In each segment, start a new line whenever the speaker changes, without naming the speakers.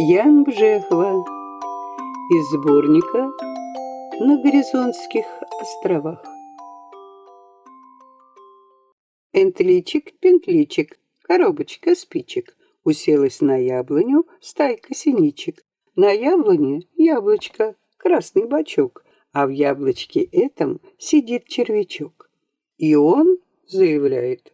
Ян Бжехва из сборника «На Горизонтских островах». Энтличик-пентличик, коробочка спичек, уселась на яблоню стайка синичек. На яблоне яблочко, красный бачок, а в яблочке этом сидит червячок. И он заявляет,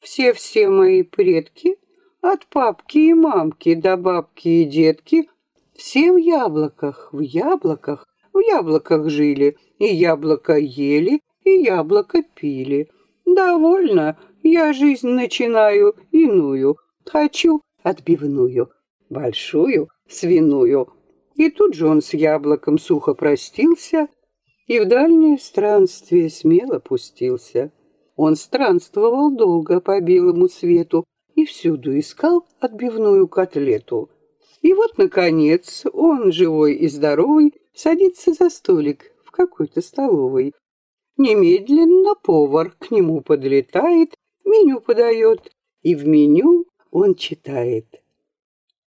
все-все мои предки от папки и мамки до бабки и детки все в яблоках, в яблоках, в яблоках жили, и яблоко ели, и яблоко пили. Довольно, я жизнь начинаю иную, хочу отбивную, большую, свиную. И тут же он с яблоком сухо простился и в дальнее странствие смело пустился. Он странствовал долго по белому свету, и всюду искал отбивную котлету. И вот, наконец, он, живой и здоровый, садится за столик в какой-то столовой. Немедленно повар к нему подлетает, меню подает, и в меню он читает.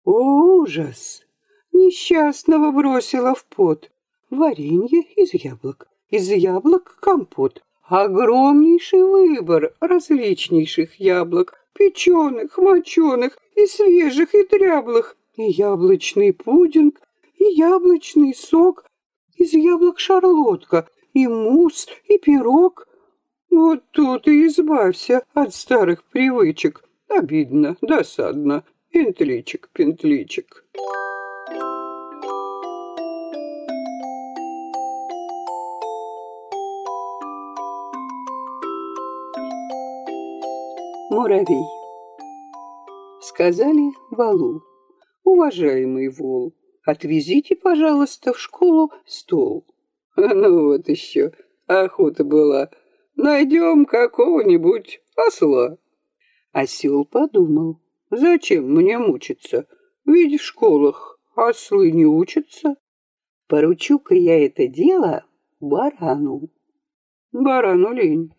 О, ужас! Несчастного бросила в пот. Варенье из яблок, из яблок компот. Огромнейший выбор различнейших яблок, печеных, моченых, и свежих, и дряблых, и яблочный пудинг, и яблочный сок, из яблок шарлотка, и мусс, и пирог. Вот тут и избавься от старых привычек. Обидно, досадно. Пентличек, пентличек. Муравей. Сказали Валу. Уважаемый Вол, отвезите, пожалуйста, в школу стол. Ну вот еще, охота была. Найдем какого-нибудь осла. Осел подумал, зачем мне мучиться? Ведь в школах ослы не учатся. Поручу-ка я это дело барану. Барану лень.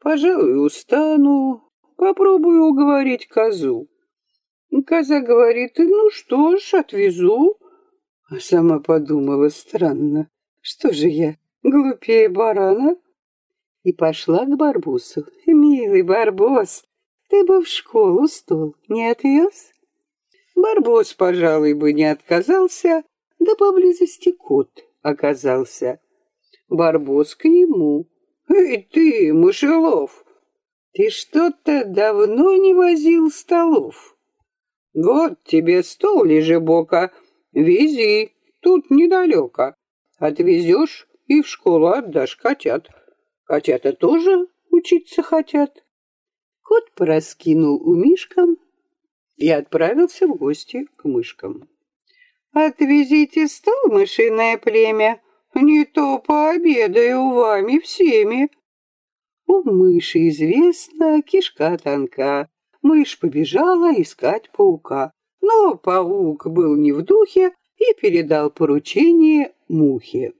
Пожалуй, устану, Попробую уговорить козу. Коза говорит, ну что ж, отвезу. А сама подумала, странно, что же я, глупее барана? И пошла к Барбусу. Милый Барбос, ты бы в школу стол не отвез? Барбос, пожалуй, бы не отказался, да поблизости кот оказался. Барбос к нему. «Эй ты, мышелов, ты что-то давно не возил столов. Вот тебе стол лежебока, вези, тут недалеко. Отвезешь и в школу отдашь котят. Котята тоже учиться хотят. Кот пораскинул у мишкам и отправился в гости к мышкам. «Отвезите стол, мышиное племя, не то пообедаю вами всеми», у мыши известна кишка тонка. Мышь побежала искать паука. Но паук был не в духе и передал поручение мухе.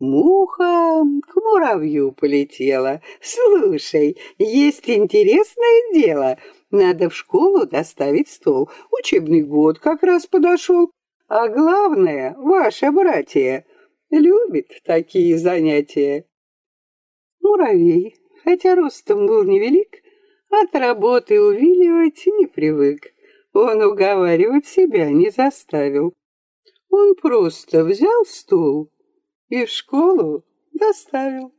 Муха к муравью полетела. «Слушай, есть интересное дело. Надо в школу доставить стол. Учебный год как раз подошел. А главное, ваше братья любит такие занятия». Муравей хотя ростом был невелик, от работы увиливать не привык. Он уговаривать себя не заставил. Он просто взял стул и в школу доставил.